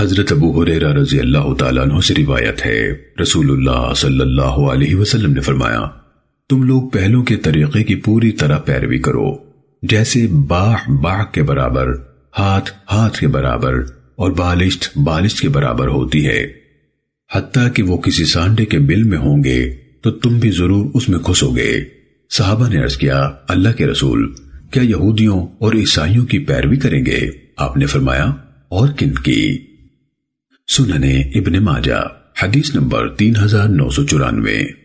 حضرت ابو حریرہ رضی اللہ تعالیٰ عنہ سے روایت ہے۔ رسول اللہ صلی اللہ علیہ وسلم نے فرمایا، تم لوگ پہلوں کے طریقے کی پوری طرح پیروی کرو۔ جیسے باہ باہ کے برابر، ہاتھ ہاتھ کے برابر اور بالشت بالشت کے برابر ہوتی ہے۔ حتیٰ کہ وہ کسی سانڈے کے بل میں ہوں گے تو تم بھی ضرور اس میں گھسو گے۔ صحابہ نے عرض کیا، اللہ کے رسول، کیا یہودیوں اور عیسائیوں کی پیروی کریں گے؟ آپ نے فرمایا، اور کن کی؟ سننے ابن ماجہ حدیث نمبر تین ہزار نو سو چورانوے۔